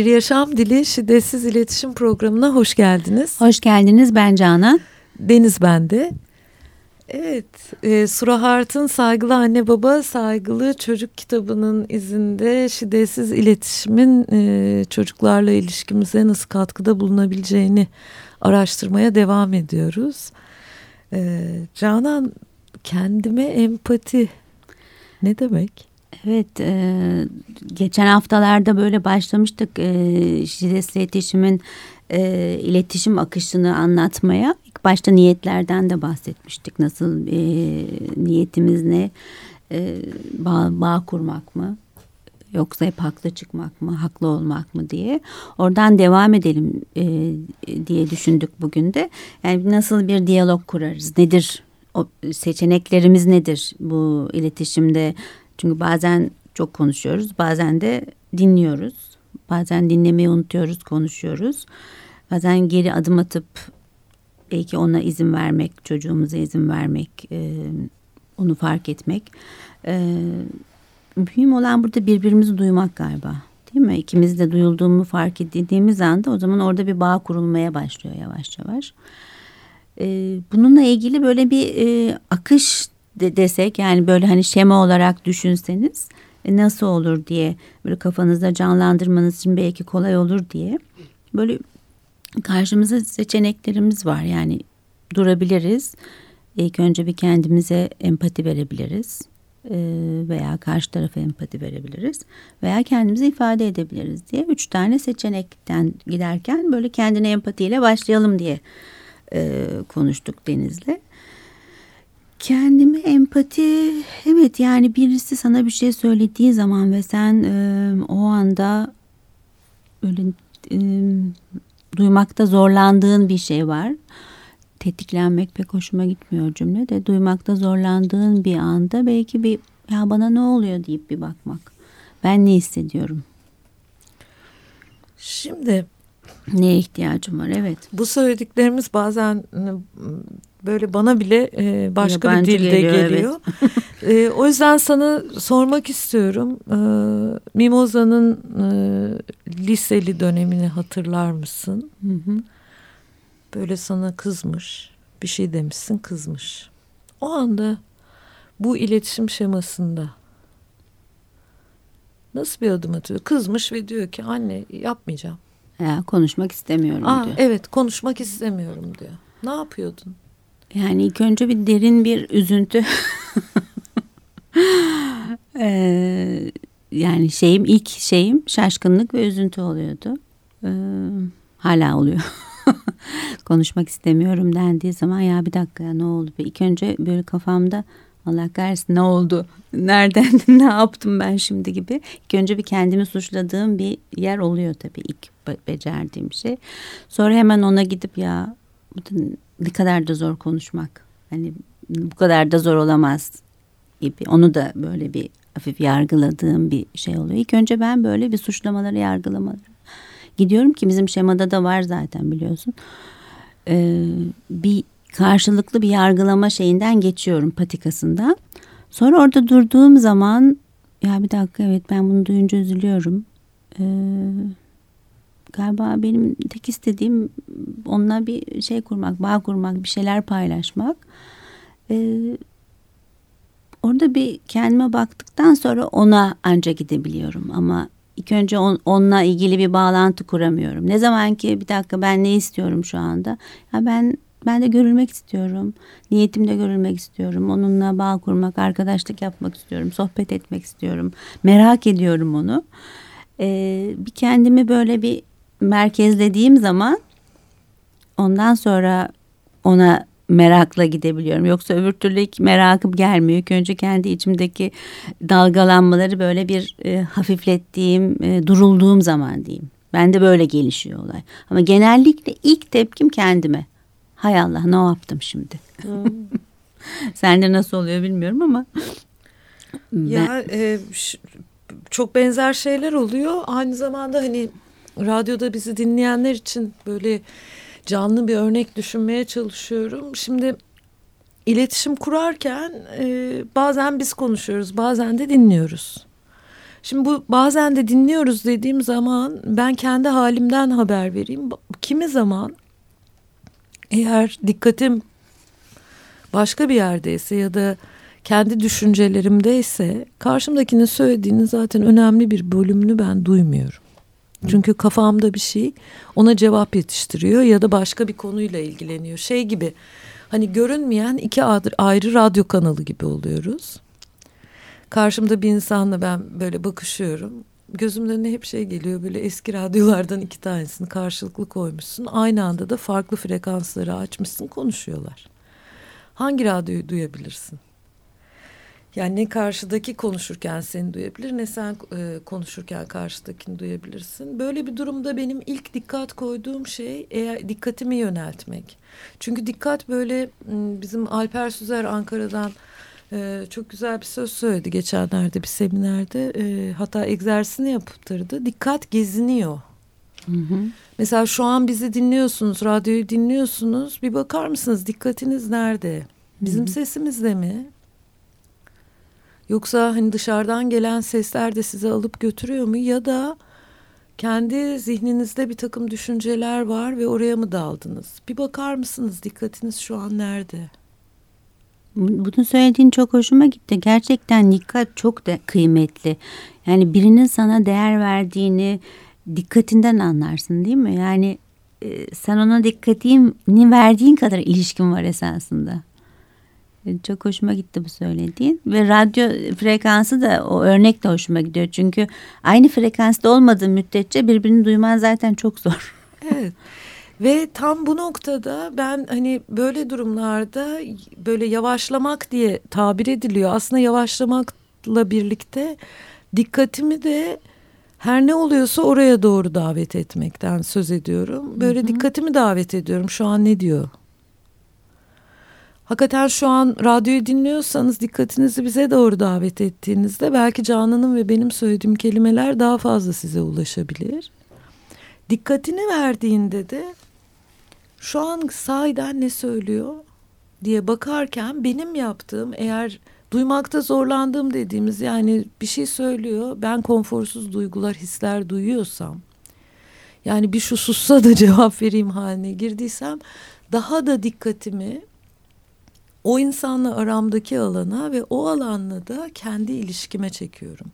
Bir Yaşam Dili Şiddetsiz İletişim Programı'na hoş geldiniz. Hoş geldiniz ben Canan. Deniz bende. Evet, e, Surahart'ın Saygılı Anne Baba Saygılı Çocuk kitabının izinde şiddetsiz iletişimin e, çocuklarla ilişkimize nasıl katkıda bulunabileceğini araştırmaya devam ediyoruz. E, Canan, kendime empati ne demek? Evet, e, geçen haftalarda böyle başlamıştık e, şiddetsiz iletişimin e, iletişim akışını anlatmaya. İlk başta niyetlerden de bahsetmiştik. Nasıl e, niyetimiz ne? E, bağ, bağ kurmak mı? Yoksa hep haklı çıkmak mı, haklı olmak mı diye. Oradan devam edelim e, diye düşündük bugün de. Yani nasıl bir diyalog kurarız? Nedir o seçeneklerimiz nedir bu iletişimde? Çünkü bazen çok konuşuyoruz, bazen de dinliyoruz. Bazen dinlemeyi unutuyoruz, konuşuyoruz. Bazen geri adım atıp belki ona izin vermek, çocuğumuza izin vermek, e, onu fark etmek. E, mühim olan burada birbirimizi duymak galiba. Değil mi? İkimiz de duyulduğumu fark ettiğimiz anda o zaman orada bir bağ kurulmaya başlıyor yavaş yavaş. E, bununla ilgili böyle bir e, akış de desek yani böyle hani şema olarak düşünseniz e, nasıl olur diye böyle kafanızda canlandırmanız için belki kolay olur diye böyle karşımıza seçeneklerimiz var yani durabiliriz ilk önce bir kendimize empati verebiliriz e, veya karşı tarafa empati verebiliriz veya kendimizi ifade edebiliriz diye üç tane seçenekten giderken böyle kendine empatiyle başlayalım diye e, konuştuk Deniz'le. Kendime empati evet yani birisi sana bir şey söylediği zaman ve sen e, o anda öyle e, duymakta zorlandığın bir şey var. Tetiklenmek pek hoşuma gitmiyor cümle de duymakta zorlandığın bir anda belki bir ya bana ne oluyor deyip bir bakmak. Ben ne hissediyorum? Şimdi neye ihtiyacım var evet. Bu söylediklerimiz bazen böyle bana bile e, başka Yabancı bir dilde geliyor. geliyor. Evet. e, o yüzden sana sormak istiyorum. E, Mimoza'nın e, liseli dönemini hatırlar mısın? Hı hı. Böyle sana kızmış, bir şey demişsin kızmış. O anda bu iletişim şemasında nasıl bir adım atıyor? Kızmış ve diyor ki anne yapmayacağım. Ya, konuşmak istemiyorum Aa, diyor. Evet konuşmak istemiyorum diyor. Ne yapıyordun? Yani ilk önce bir derin bir üzüntü. ee, yani şeyim ilk şeyim şaşkınlık ve üzüntü oluyordu. Ee, hala oluyor. Konuşmak istemiyorum dendiği zaman ya bir dakika ya ne oldu? İlk önce böyle kafamda Allah kahretsin ne oldu? Nereden ne yaptım ben şimdi gibi. İlk önce bir kendimi suçladığım bir yer oluyor tabii ilk becerdiğim şey. Sonra hemen ona gidip ya ne kadar da zor konuşmak. Hani bu kadar da zor olamaz gibi. Onu da böyle bir hafif yargıladığım bir şey oluyor. İlk önce ben böyle bir suçlamaları yargılamaları gidiyorum ki bizim şemada da var zaten biliyorsun. Ee, bir karşılıklı bir yargılama şeyinden geçiyorum patikasından. Sonra orada durduğum zaman ya bir dakika evet ben bunu duyunca üzülüyorum. Ee, galiba benim tek istediğim onunla bir şey kurmak, bağ kurmak, bir şeyler paylaşmak. Ee, orada bir kendime baktıktan sonra ona ancak gidebiliyorum ama ilk önce on, onunla ilgili bir bağlantı kuramıyorum. Ne zaman ki bir dakika ben ne istiyorum şu anda? Ya ben ben de görülmek istiyorum. Niyetimde görülmek istiyorum. Onunla bağ kurmak, arkadaşlık yapmak istiyorum. Sohbet etmek istiyorum. Merak ediyorum onu. Ee, bir kendimi böyle bir merkezlediğim zaman ondan sonra ona merakla gidebiliyorum. Yoksa öbür türlü hiç merakım gelmiyor. İlk önce kendi içimdeki dalgalanmaları böyle bir e, hafiflettiğim, e, durulduğum zaman diyeyim. Ben de böyle gelişiyor olay. Ama genellikle ilk tepkim kendime. Hay Allah ne yaptım şimdi? Hmm. Sende nasıl oluyor bilmiyorum ama. Ya ben... e, çok benzer şeyler oluyor. Aynı zamanda hani radyoda bizi dinleyenler için böyle canlı bir örnek düşünmeye çalışıyorum. Şimdi iletişim kurarken e, bazen biz konuşuyoruz, bazen de dinliyoruz. Şimdi bu bazen de dinliyoruz dediğim zaman ben kendi halimden haber vereyim. Kimi zaman eğer dikkatim başka bir yerdeyse ya da kendi düşüncelerimdeyse karşımdakinin söylediğinin zaten önemli bir bölümünü ben duymuyorum. Çünkü kafamda bir şey ona cevap yetiştiriyor ya da başka bir konuyla ilgileniyor. Şey gibi hani görünmeyen iki ayrı radyo kanalı gibi oluyoruz. Karşımda bir insanla ben böyle bakışıyorum. Gözümün önüne hep şey geliyor böyle eski radyolardan iki tanesini karşılıklı koymuşsun. Aynı anda da farklı frekansları açmışsın konuşuyorlar. Hangi radyoyu duyabilirsin? Yani ne karşıdaki konuşurken seni duyabilir ne sen e, konuşurken karşıdakini duyabilirsin. Böyle bir durumda benim ilk dikkat koyduğum şey eğer dikkatimi yöneltmek. Çünkü dikkat böyle bizim Alper Süzer Ankara'dan e, çok güzel bir söz söyledi geçenlerde bir seminerde. E, hatta egzersizini yaptırdı. Dikkat geziniyor. Hı hı. Mesela şu an bizi dinliyorsunuz, radyoyu dinliyorsunuz. Bir bakar mısınız dikkatiniz nerede? Bizim hı hı. sesimizde mi? Yoksa hani dışarıdan gelen sesler de sizi alıp götürüyor mu? Ya da kendi zihninizde bir takım düşünceler var ve oraya mı daldınız? Bir bakar mısınız dikkatiniz şu an nerede? Bunu söylediğin çok hoşuma gitti. Gerçekten dikkat çok da kıymetli. Yani birinin sana değer verdiğini dikkatinden anlarsın değil mi? Yani e, sen ona dikkatini verdiğin kadar ilişkin var esasında. E, çok hoşuma gitti bu söylediğin. Ve radyo frekansı da o örnek de hoşuma gidiyor. Çünkü aynı frekansta olmadığı müddetçe birbirini duyman zaten çok zor. Evet. Ve tam bu noktada ben hani böyle durumlarda böyle yavaşlamak diye tabir ediliyor. Aslında yavaşlamakla birlikte dikkatimi de her ne oluyorsa oraya doğru davet etmekten söz ediyorum. Böyle hı hı. dikkatimi davet ediyorum. Şu an ne diyor? Hakikaten şu an radyoyu dinliyorsanız dikkatinizi bize doğru davet ettiğinizde belki Canan'ın ve benim söylediğim kelimeler daha fazla size ulaşabilir. Dikkatini verdiğinde de şu an sahiden ne söylüyor diye bakarken benim yaptığım eğer duymakta zorlandığım dediğimiz yani bir şey söylüyor ben konforsuz duygular hisler duyuyorsam yani bir şu sussa da cevap vereyim haline girdiysem daha da dikkatimi o insanla aramdaki alana ve o alanla da kendi ilişkime çekiyorum.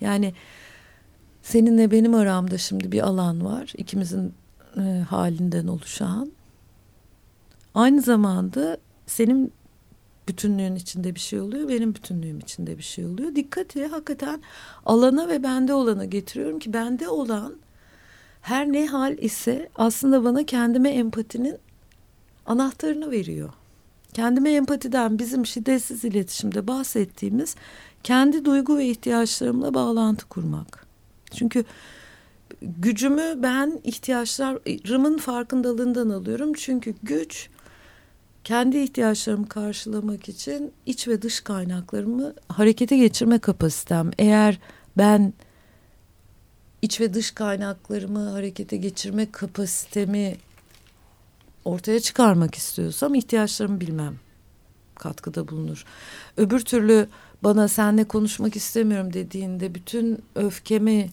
Yani seninle benim aramda şimdi bir alan var. ikimizin e, halinden oluşan. Aynı zamanda senin bütünlüğün içinde bir şey oluyor, benim bütünlüğüm içinde bir şey oluyor. Dikkati hakikaten alana ve bende olana getiriyorum ki bende olan her ne hal ise aslında bana kendime empatinin anahtarını veriyor. Kendime empatiden bizim şiddetsiz iletişimde bahsettiğimiz kendi duygu ve ihtiyaçlarımla bağlantı kurmak. Çünkü gücümü ben ihtiyaçlarımın farkındalığından alıyorum. Çünkü güç kendi ihtiyaçlarımı karşılamak için iç ve dış kaynaklarımı harekete geçirme kapasitem. Eğer ben iç ve dış kaynaklarımı harekete geçirme kapasitemi ortaya çıkarmak istiyorsam ihtiyaçlarımı bilmem katkıda bulunur. Öbür türlü bana senle konuşmak istemiyorum dediğinde bütün öfkemi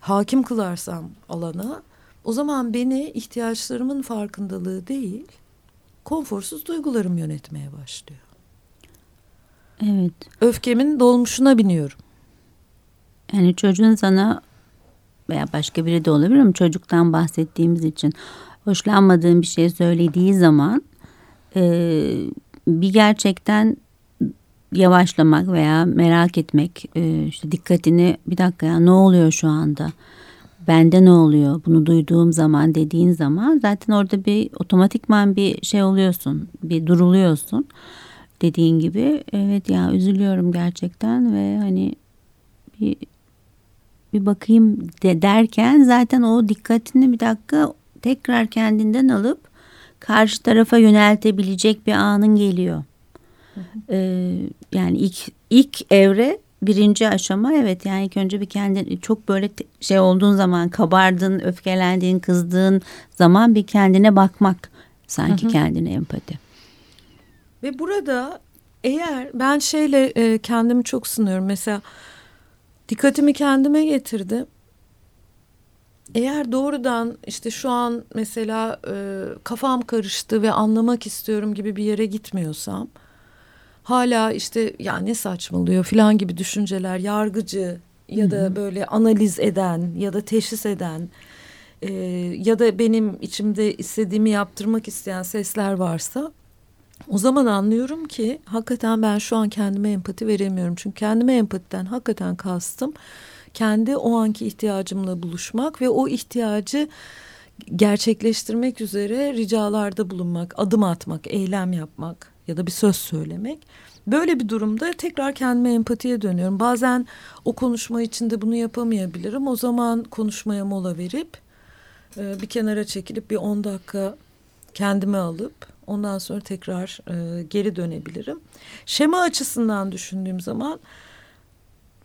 hakim kılarsam alana o zaman beni ihtiyaçlarımın farkındalığı değil konforsuz duygularım yönetmeye başlıyor. Evet. Öfkemin dolmuşuna biniyorum. Yani çocuğun sana veya başka biri de olabilir mi? Çocuktan bahsettiğimiz için hoşlanmadığın bir şey söylediği zaman e, bir gerçekten yavaşlamak veya merak etmek e, işte dikkatini bir dakika ya ne oluyor şu anda? Bende ne oluyor? Bunu duyduğum zaman dediğin zaman zaten orada bir otomatikman bir şey oluyorsun bir duruluyorsun dediğin gibi. Evet ya üzülüyorum gerçekten ve hani bir bir bakayım de derken zaten o dikkatini bir dakika tekrar kendinden alıp karşı tarafa yöneltebilecek bir anın geliyor. Ee, yani ilk ilk evre birinci aşama evet yani ilk önce bir kendin çok böyle şey olduğun zaman kabardın, öfkelendiğin, kızdığın zaman bir kendine bakmak sanki hı hı. kendine empati. Ve burada eğer ben şeyle e, kendimi çok sınıyorum. Mesela dikkatimi kendime getirdim. Eğer doğrudan işte şu an mesela e, kafam karıştı ve anlamak istiyorum gibi bir yere gitmiyorsam hala işte ya ne saçmalıyor falan gibi düşünceler yargıcı ya da böyle analiz eden ya da teşhis eden e, ya da benim içimde istediğimi yaptırmak isteyen sesler varsa o zaman anlıyorum ki hakikaten ben şu an kendime empati veremiyorum. Çünkü kendime empatiden hakikaten kastım kendi o anki ihtiyacımla buluşmak ve o ihtiyacı gerçekleştirmek üzere ricalarda bulunmak, adım atmak, eylem yapmak ya da bir söz söylemek. Böyle bir durumda tekrar kendime empatiye dönüyorum. Bazen o konuşma içinde bunu yapamayabilirim. O zaman konuşmaya mola verip e, bir kenara çekilip bir on dakika kendime alıp ondan sonra tekrar e, geri dönebilirim. Şema açısından düşündüğüm zaman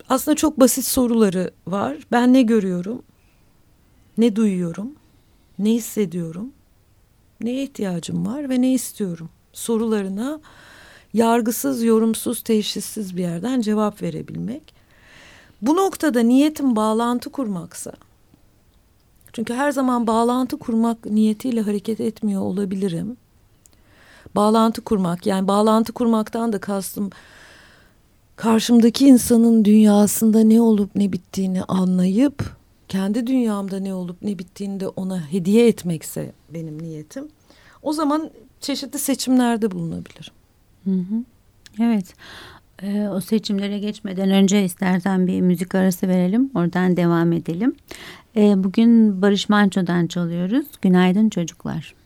aslında çok basit soruları var. Ben ne görüyorum? Ne duyuyorum? Ne hissediyorum? Neye ihtiyacım var ve ne istiyorum? Sorularına yargısız, yorumsuz, teşhissiz bir yerden cevap verebilmek. Bu noktada niyetim bağlantı kurmaksa, çünkü her zaman bağlantı kurmak niyetiyle hareket etmiyor olabilirim. Bağlantı kurmak, yani bağlantı kurmaktan da kastım karşımdaki insanın dünyasında ne olup ne bittiğini anlayıp kendi dünyamda ne olup ne bittiğini de ona hediye etmekse benim niyetim. O zaman çeşitli seçimlerde bulunabilirim. Hı hı. Evet. Ee, o seçimlere geçmeden önce istersen bir müzik arası verelim. Oradan devam edelim. Ee, bugün Barış Manço'dan çalıyoruz. Günaydın çocuklar.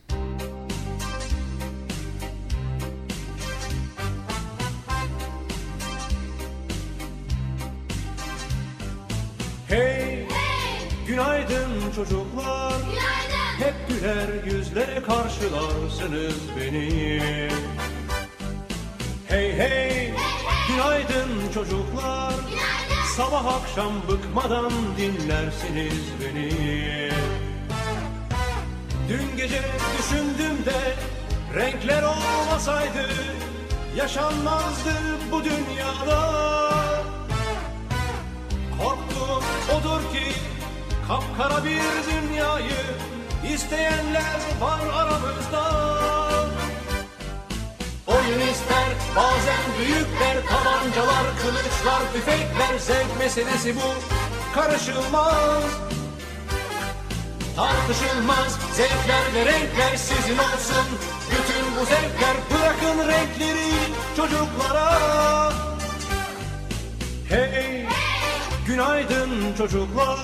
Günaydın çocuklar. Günaydın. Hep güler yüzle karşılarsınız beni. Hey hey, günaydın çocuklar. Günaydın. Sabah akşam bıkmadan dinlersiniz beni. Dün gece düşündüm de renkler olmasaydı yaşanmazdı bu dünyada. Korktum odur ki kapkara bir dünyayı isteyenler var aramızda. Oyun ister bazen büyükler tabancalar kılıçlar tüfekler zevk meselesi bu. Karışılmaz Tartışılmaz. Zevkler ve renkler sizin olsun. Bütün bu zevkler bırakın renkleri çocuklara. Hey, günaydın çocuklar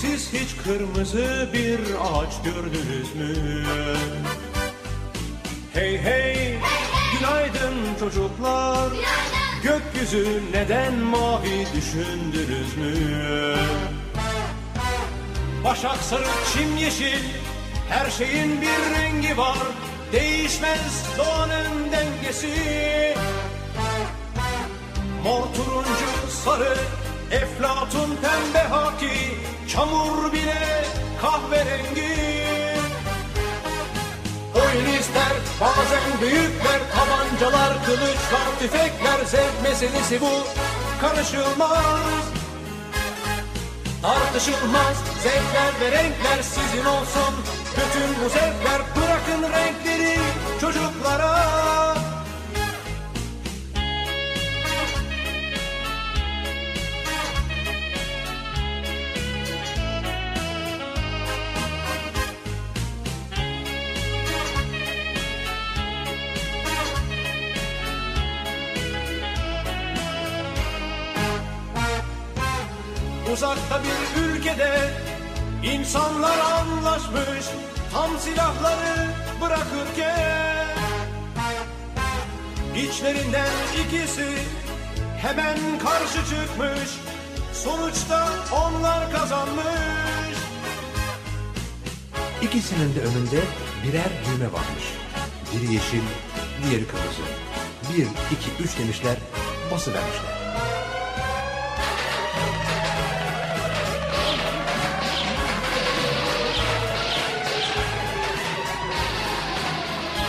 Siz hiç kırmızı bir ağaç gördünüz mü? Hey hey, günaydın çocuklar. Günaydın. Gökyüzü neden mavi düşündünüz mü? Başak sarı, çim yeşil, her şeyin bir rengi var. Değişmez doğanın dengesi. Mor turuncu sarı, eflatun pembe haki, çamur bile kahverengi. Oyun ister bazen büyükler Tabancalar, kılıçlar, tüfekler Zevk meselesi bu. Karışılmaz Tartışılmaz. Zevkler ve renkler sizin olsun. Bütün bu zevkler bırakın renkleri çocuklara Uzakta bir ülkede insanlar anlaşmış tam silahları bırakırken İçlerinden ikisi hemen karşı çıkmış Sonuçta onlar kazanmış İkisinin de önünde birer düğme varmış. Biri yeşil, diğeri kırmızı. Bir, iki, üç demişler, basıvermişler.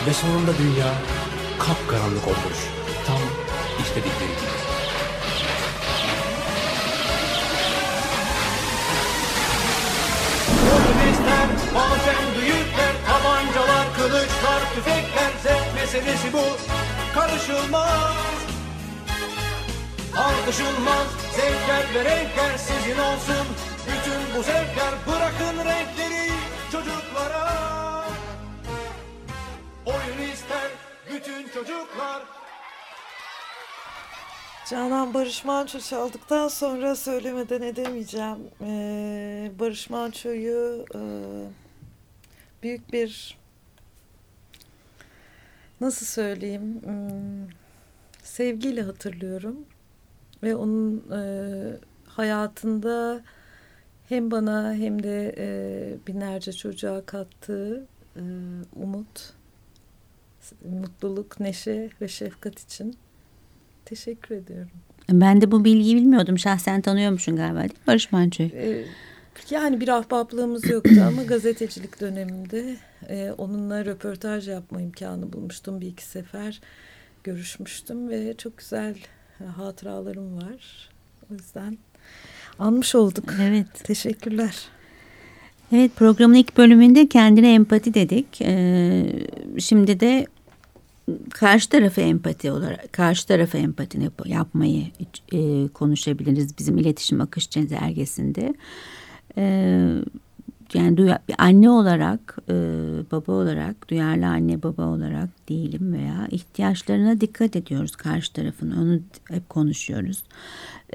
Ve sonunda dünya kapkaranlık olmuş. Tam istedikleri gibi. İster bazen büyükler Tabancalar, kılıçlar, tüfekler Zevk meselesi bu Karışılmaz Tartışılmaz Zevkler ve renkler sizin olsun Bütün bu zevkler bırakın renkleri çocuklara bütün çocuklar Canan Barış Manço çaldıktan sonra söylemeden edemeyeceğim. Ee, Barış Manço'yu e, büyük bir nasıl söyleyeyim hmm, sevgiyle hatırlıyorum ve onun e, hayatında hem bana hem de e, binlerce çocuğa kattığı e, umut, mutluluk, neşe ve şefkat için teşekkür ediyorum. Ben de bu bilgiyi bilmiyordum. Şahsen tanıyormuşsun galiba değil mi Barış Manço'yu? Ee, yani bir ahbaplığımız yoktu ama gazetecilik döneminde e, onunla röportaj yapma imkanı bulmuştum bir iki sefer. Görüşmüştüm ve çok güzel e, hatıralarım var. O yüzden anmış olduk. Evet. Teşekkürler. Evet programın ilk bölümünde kendine empati dedik. Ee, şimdi de karşı tarafı empati olarak karşı tarafı empati yap, yapmayı e, konuşabiliriz bizim iletişim akış çizelgesinde. E, yani duya, anne olarak, e, baba olarak, duyarlı anne baba olarak değilim veya ihtiyaçlarına dikkat ediyoruz karşı tarafın. Onu hep konuşuyoruz.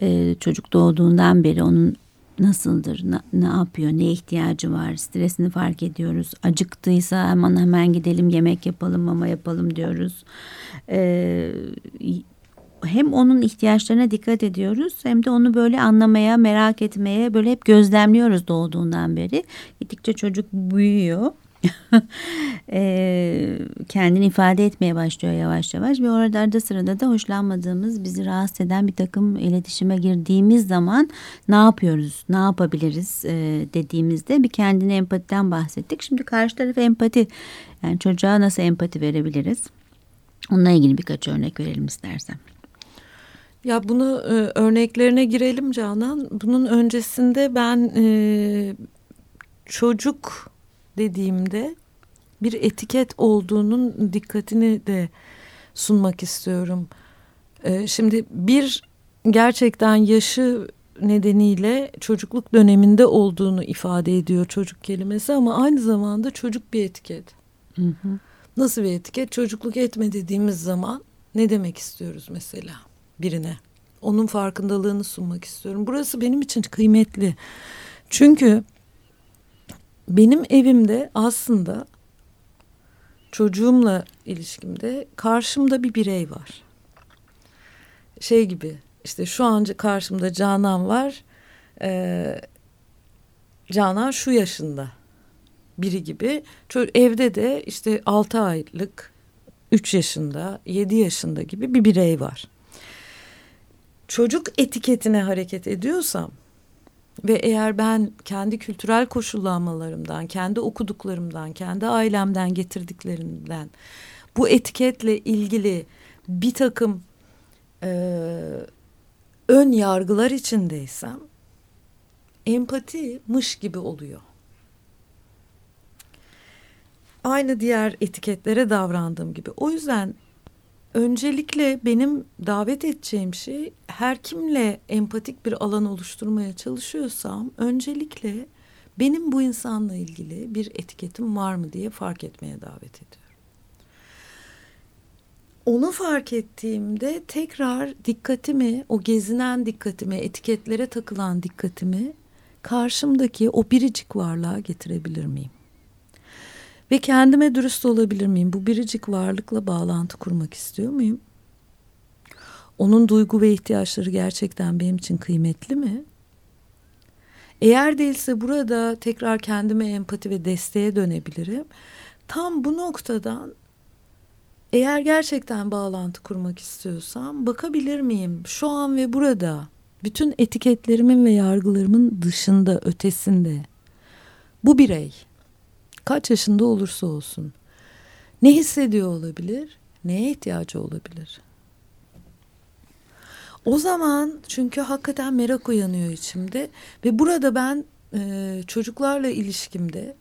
E, çocuk doğduğundan beri onun nasıldır, ne, ne yapıyor, ne ihtiyacı var, stresini fark ediyoruz. Acıktıysa hemen hemen gidelim yemek yapalım, mama yapalım diyoruz. Ee, hem onun ihtiyaçlarına dikkat ediyoruz hem de onu böyle anlamaya, merak etmeye böyle hep gözlemliyoruz doğduğundan beri. Gittikçe çocuk büyüyor. e, kendini ifade etmeye başlıyor yavaş yavaş ve orada arada sırada da hoşlanmadığımız bizi rahatsız eden bir takım iletişime girdiğimiz zaman ne yapıyoruz ne yapabiliriz e, dediğimizde bir kendine empatiden bahsettik şimdi karşı tarafa empati yani çocuğa nasıl empati verebiliriz onunla ilgili birkaç örnek verelim istersen. Ya bunu e, örneklerine girelim Canan. Bunun öncesinde ben e, çocuk dediğimde bir etiket olduğunun dikkatini de sunmak istiyorum. Ee, şimdi bir gerçekten yaşı nedeniyle çocukluk döneminde olduğunu ifade ediyor çocuk kelimesi ama aynı zamanda çocuk bir etiket. Hı hı. Nasıl bir etiket? Çocukluk etme dediğimiz zaman ne demek istiyoruz mesela birine? Onun farkındalığını sunmak istiyorum. Burası benim için kıymetli. Çünkü benim evimde aslında çocuğumla ilişkimde karşımda bir birey var. Şey gibi işte şu an karşımda Canan var. Ee, Canan şu yaşında biri gibi. Evde de işte altı aylık, üç yaşında, yedi yaşında gibi bir birey var. Çocuk etiketine hareket ediyorsam ve eğer ben kendi kültürel koşullanmalarımdan, kendi okuduklarımdan, kendi ailemden getirdiklerimden bu etiketle ilgili bir takım e, ön yargılar içindeysem empati mış gibi oluyor. Aynı diğer etiketlere davrandığım gibi. O yüzden öncelikle benim davet edeceğim şey her kimle empatik bir alan oluşturmaya çalışıyorsam öncelikle benim bu insanla ilgili bir etiketim var mı diye fark etmeye davet ediyorum. Onu fark ettiğimde tekrar dikkatimi, o gezinen dikkatimi, etiketlere takılan dikkatimi karşımdaki o biricik varlığa getirebilir miyim? Ve kendime dürüst olabilir miyim? Bu biricik varlıkla bağlantı kurmak istiyor muyum? Onun duygu ve ihtiyaçları gerçekten benim için kıymetli mi? Eğer değilse burada tekrar kendime empati ve desteğe dönebilirim. Tam bu noktadan eğer gerçekten bağlantı kurmak istiyorsam bakabilir miyim şu an ve burada bütün etiketlerimin ve yargılarımın dışında, ötesinde bu birey kaç yaşında olursa olsun ne hissediyor olabilir, neye ihtiyacı olabilir? O zaman çünkü hakikaten merak uyanıyor içimde ve burada ben e, çocuklarla ilişkimde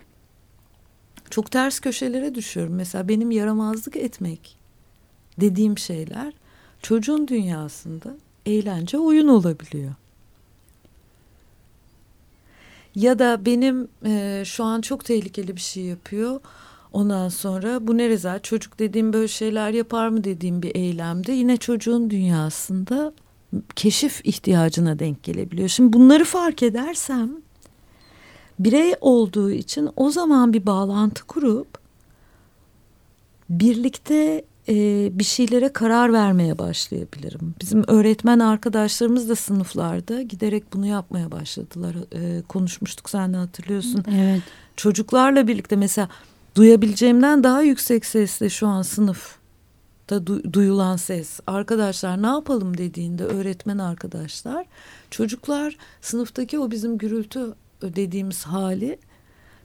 çok ters köşelere düşüyorum. Mesela benim yaramazlık etmek dediğim şeyler çocuğun dünyasında eğlence oyun olabiliyor. Ya da benim e, şu an çok tehlikeli bir şey yapıyor. Ondan sonra bu ne rezalet çocuk dediğim böyle şeyler yapar mı dediğim bir eylemde yine çocuğun dünyasında keşif ihtiyacına denk gelebiliyor. Şimdi bunları fark edersem birey olduğu için o zaman bir bağlantı kurup birlikte e, bir şeylere karar vermeye başlayabilirim. Bizim öğretmen arkadaşlarımız da sınıflarda giderek bunu yapmaya başladılar. E, konuşmuştuk sen de hatırlıyorsun. Evet. Çocuklarla birlikte mesela duyabileceğimden daha yüksek sesle şu an sınıf da du duyulan ses. Arkadaşlar ne yapalım dediğinde öğretmen arkadaşlar çocuklar sınıftaki o bizim gürültü dediğimiz hali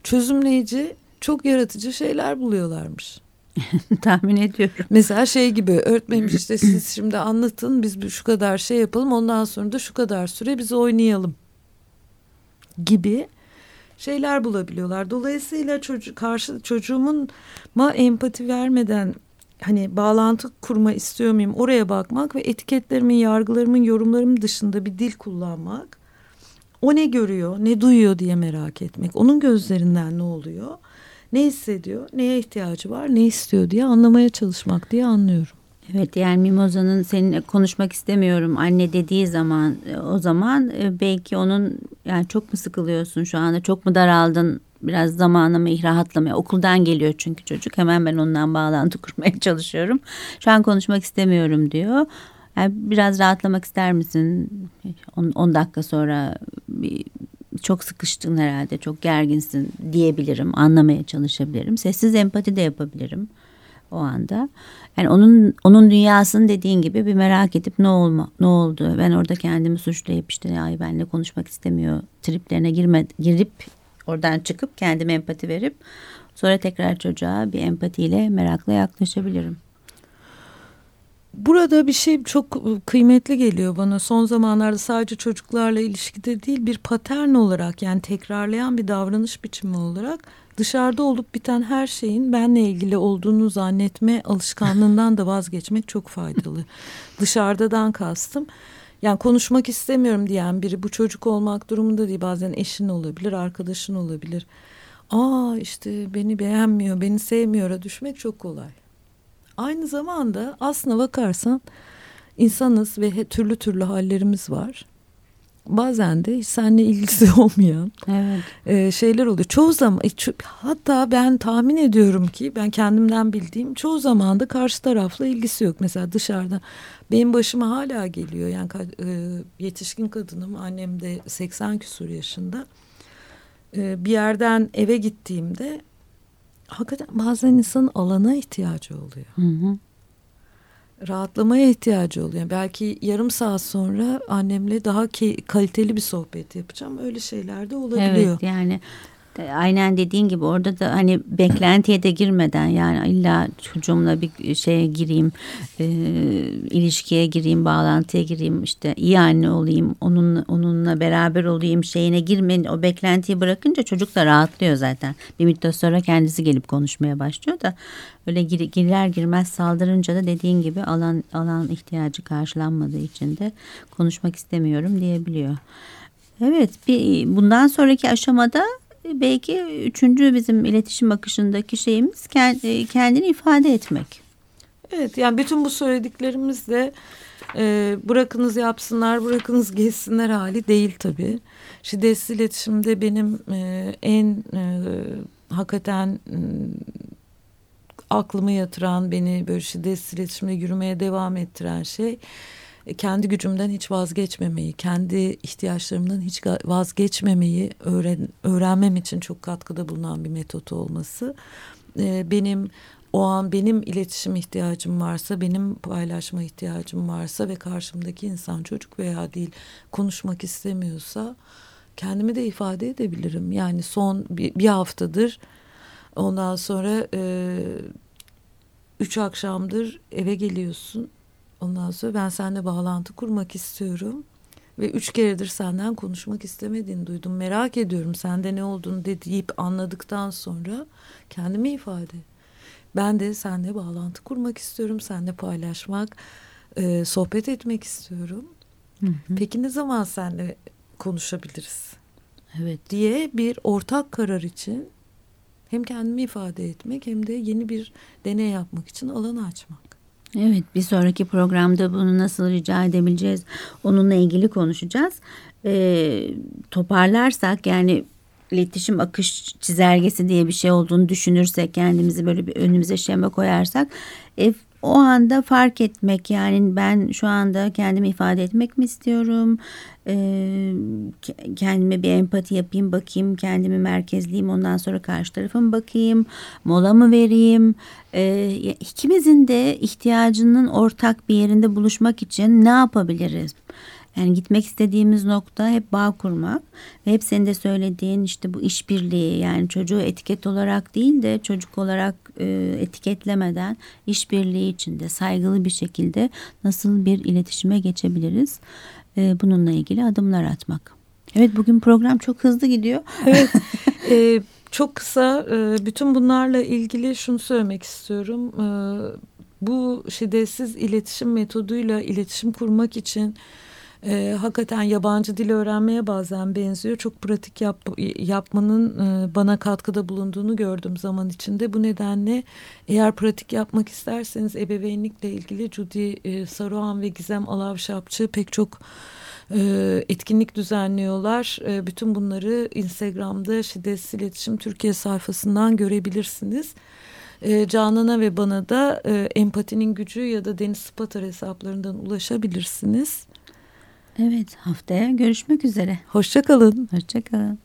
çözümleyici çok yaratıcı şeyler buluyorlarmış. Tahmin ediyorum. Mesela şey gibi öğretmenim işte siz şimdi anlatın biz şu kadar şey yapalım ondan sonra da şu kadar süre biz oynayalım gibi şeyler bulabiliyorlar. Dolayısıyla çocuk karşı çocuğumun ma empati vermeden hani bağlantı kurma istiyor muyum oraya bakmak ve etiketlerimin, yargılarımın, yorumlarımın dışında bir dil kullanmak. O ne görüyor, ne duyuyor diye merak etmek. Onun gözlerinden ne oluyor? Ne hissediyor, neye ihtiyacı var, ne istiyor diye anlamaya çalışmak diye anlıyorum. Evet yani Mimoza'nın seninle konuşmak istemiyorum anne dediği zaman e, o zaman e, belki onun yani çok mu sıkılıyorsun şu anda çok mu daraldın biraz zamanımı rahatlamaya okuldan geliyor çünkü çocuk hemen ben ondan bağlantı kurmaya çalışıyorum. Şu an konuşmak istemiyorum diyor. Yani biraz rahatlamak ister misin? 10 dakika sonra bir, çok sıkıştın herhalde, çok gerginsin diyebilirim, anlamaya çalışabilirim. Sessiz empati de yapabilirim o anda. Yani onun onun dünyasını dediğin gibi bir merak edip ne olma ne oldu? Ben orada kendimi suçlayıp işte ay benle konuşmak istemiyor triplerine girme girip oradan çıkıp kendime empati verip sonra tekrar çocuğa bir empatiyle merakla yaklaşabilirim. Burada bir şey çok kıymetli geliyor bana son zamanlarda sadece çocuklarla ilişkide değil bir patern olarak yani tekrarlayan bir davranış biçimi olarak dışarıda olup biten her şeyin benle ilgili olduğunu zannetme alışkanlığından da vazgeçmek çok faydalı. Dışarıdadan kastım. Yani konuşmak istemiyorum diyen biri bu çocuk olmak durumunda değil. Bazen eşin olabilir, arkadaşın olabilir. Aa işte beni beğenmiyor, beni sevmiyora düşmek çok kolay. Aynı zamanda aslına bakarsan insanız ve türlü türlü hallerimiz var bazen de hiç seninle ilgisi olmayan evet. e, şeyler oluyor. Çoğu zaman hatta ben tahmin ediyorum ki ben kendimden bildiğim çoğu zaman da karşı tarafla ilgisi yok. Mesela dışarıda benim başıma hala geliyor. Yani e, yetişkin kadınım annem de 80 küsur yaşında. E, bir yerden eve gittiğimde hakikaten bazen insanın alana ihtiyacı oluyor. Hı hı rahatlamaya ihtiyacı oluyor. Belki yarım saat sonra annemle daha kaliteli bir sohbet yapacağım. Öyle şeyler de olabiliyor. Evet yani aynen dediğin gibi orada da hani beklentiye de girmeden yani illa çocuğumla bir şeye gireyim e, ilişkiye gireyim bağlantıya gireyim işte iyi anne olayım onun onunla beraber olayım şeyine girmeyin o beklentiyi bırakınca çocuk da rahatlıyor zaten bir müddet sonra kendisi gelip konuşmaya başlıyor da öyle gir, girer girmez saldırınca da dediğin gibi alan alan ihtiyacı karşılanmadığı için de konuşmak istemiyorum diyebiliyor. Evet bir, bundan sonraki aşamada belki üçüncü bizim iletişim akışındaki şeyimiz e, kendini ifade etmek. Evet yani bütün bu söylediklerimiz de e, bırakınız yapsınlar bırakınız geçsinler hali değil tabii. Şiddetsiz iletişimde benim e, en e, hakikaten e, aklımı yatıran beni böyle şiddetsiz iletişimde yürümeye devam ettiren şey kendi gücümden hiç vazgeçmemeyi, kendi ihtiyaçlarımdan hiç vazgeçmemeyi öğren, öğrenmem için çok katkıda bulunan bir metot olması. E, benim o an benim iletişim ihtiyacım varsa, benim paylaşma ihtiyacım varsa ve karşımdaki insan çocuk veya değil konuşmak istemiyorsa kendimi de ifade edebilirim. Yani son bir, bir haftadır ondan sonra e, üç akşamdır eve geliyorsun Ondan sonra ben seninle bağlantı kurmak istiyorum. Ve üç keredir senden konuşmak istemediğini duydum. Merak ediyorum sende ne olduğunu de deyip anladıktan sonra kendimi ifade. Ben de seninle bağlantı kurmak istiyorum. Seninle paylaşmak, e, sohbet etmek istiyorum. Hı hı. Peki ne zaman seninle konuşabiliriz? Evet. Diye bir ortak karar için hem kendimi ifade etmek hem de yeni bir deney yapmak için alanı açmak. Evet bir sonraki programda bunu nasıl rica edebileceğiz onunla ilgili konuşacağız. Ee, toparlarsak yani iletişim akış çizelgesi diye bir şey olduğunu düşünürsek kendimizi böyle bir önümüze şema koyarsak e, o anda fark etmek yani ben şu anda kendimi ifade etmek mi istiyorum? Ee, kendime bir empati yapayım bakayım kendimi merkezleyeyim ondan sonra karşı tarafa mı bakayım mola mı vereyim? Ee, ikimizin de ihtiyacının ortak bir yerinde buluşmak için ne yapabiliriz? Yani gitmek istediğimiz nokta hep bağ kurmak ve hep senin de söylediğin işte bu işbirliği yani çocuğu etiket olarak değil de çocuk olarak e, etiketlemeden işbirliği içinde saygılı bir şekilde nasıl bir iletişime geçebiliriz? E, bununla ilgili adımlar atmak. Evet bugün program çok hızlı gidiyor. Evet. e, çok kısa e, bütün bunlarla ilgili şunu söylemek istiyorum. E, bu şiddetsiz iletişim metoduyla iletişim kurmak için e, hakikaten yabancı dil öğrenmeye bazen benziyor. Çok pratik yap, yapmanın e, bana katkıda bulunduğunu gördüm zaman içinde. Bu nedenle eğer pratik yapmak isterseniz ebeveynlikle ilgili Judy e, Saruhan ve Gizem Alavşapçı pek çok e, etkinlik düzenliyorlar. E, bütün bunları Instagram'da Şiddetsiz İletişim Türkiye sayfasından görebilirsiniz. E, Canan'a ve bana da e, empatinin gücü ya da Deniz Spatar hesaplarından ulaşabilirsiniz. Evet haftaya görüşmek üzere. Hoşçakalın. Hoşçakalın.